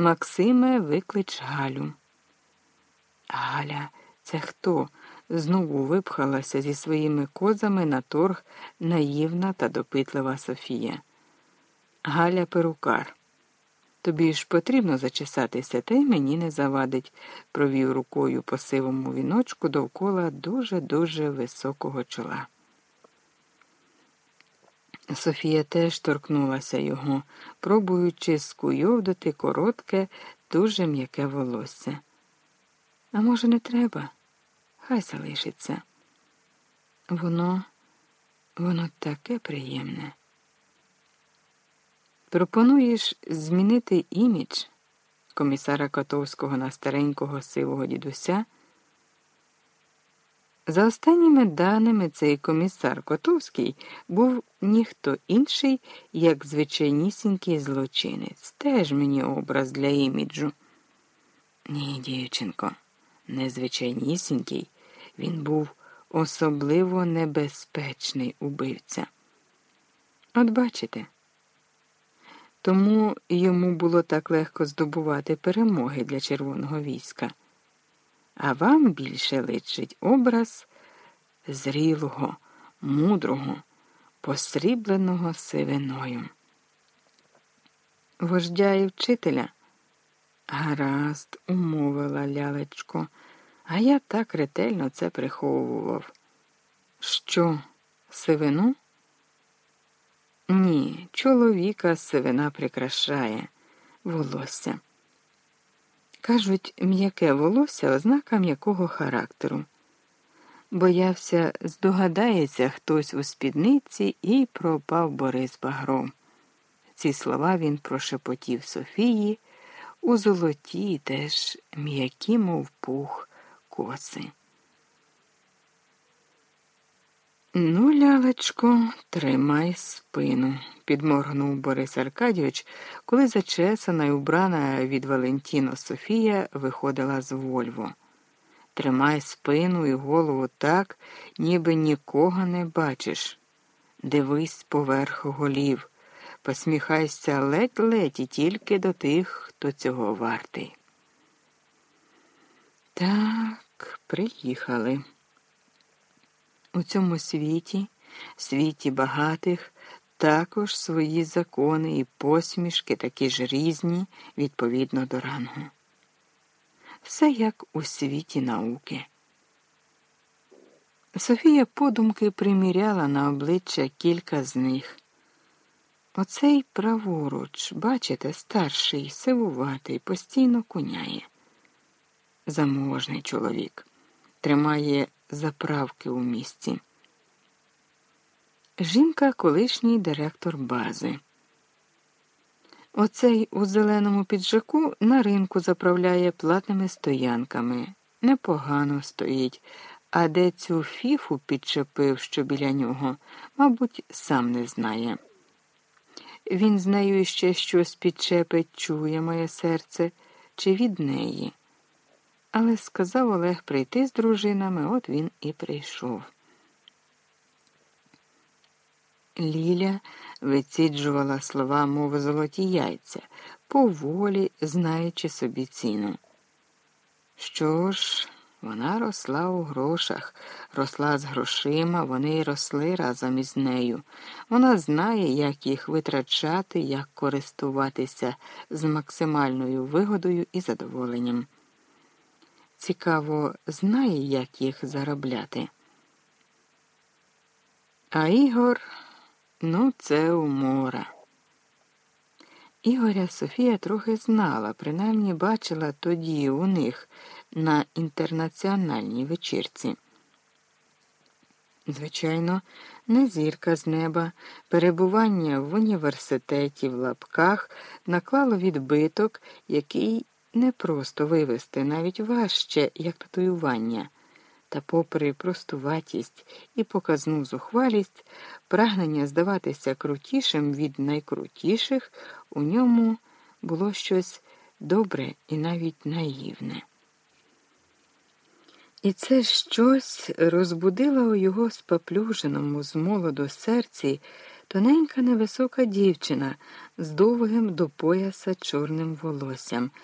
Максиме, виклич Галю. Галя, це хто? Знову випхалася зі своїми козами на торг наївна та допитлива Софія. Галя перукар. Тобі ж потрібно зачесатися, та й мені не завадить, провів рукою по сивому віночку довкола дуже-дуже високого чола. Софія теж торкнулася його, пробуючи скуйовдати коротке, дуже м'яке волосся. А може, не треба? Хай залишиться. Воно, воно таке приємне. Пропонуєш змінити імідж комісара Котовського на старенького сивого дідуся. За останніми даними, цей комісар Котовський був ніхто інший, як звичайнісінький злочинець. Теж мені образ для іміджу. Ні, дівчинко, не звичайнісінький, він був особливо небезпечний убивця. От бачите. Тому йому було так легко здобувати перемоги для червоного війська. А вам більше личить образ зрілого, мудрого, посрібленого сивиною. Вождя і вчителя. Гаразд, умовила лялечко, а я так ретельно це приховував. Що, сивину? Ні, чоловіка сивина прикрашає волосся. Кажуть, м'яке волосся ознака м'якого характеру. Боявся, здогадається хтось у спідниці і пропав Борис Багром. Ці слова він прошепотів Софії у золоті теж м'які, мов пух, коси. Ну, лялечко, тримай спину, підморгнув Борис Аркадійович, коли зачесана й убрана від Валентіно Софія виходила з Вольво. Тримай спину і голову так, ніби нікого не бачиш. Дивись поверх голів, посміхайся ледь-ледь і тільки до тих, хто цього вартий. Так, приїхали. У цьому світі, світі багатих, також свої закони і посмішки такі ж різні відповідно до рангу. Все як у світі науки. Софія подумки приміряла на обличчя кілька з них. Оцей праворуч, бачите, старший, сивуватий, постійно куняє. Заможний чоловік, тримає заправки у місті. Жінка колишній директор бази. Оцей у зеленому піджаку на ринку заправляє платними стоянками. Непогано стоїть, а де цю фіфу підчепив, що біля нього, мабуть, сам не знає. Він з нею ще щось підчепить, чує моє серце, чи від неї. Але сказав Олег прийти з дружинами, от він і прийшов. Ліля виціджувала слова, мов золоті яйця, поволі знаючи собі ціну. Що ж, вона росла у грошах, росла з грошима, вони й росли разом із нею. Вона знає, як їх витрачати, як користуватися з максимальною вигодою і задоволенням. Цікаво, знає, як їх заробляти. А Ігор, ну, це умора. Ігоря Софія трохи знала, принаймні бачила тоді у них на інтернаціональній вечірці. Звичайно, не зірка з неба, перебування в університеті в лапках наклало відбиток, який не просто вивести, навіть важче, як татуювання. Та, попри простуватість і показну зухвалість, прагнення здаватися крутішим від найкрутіших, у ньому було щось добре і навіть наївне. І це щось розбудило у його споплюженому з молоду серці тоненька невисока дівчина з довгим до пояса чорним волоссям.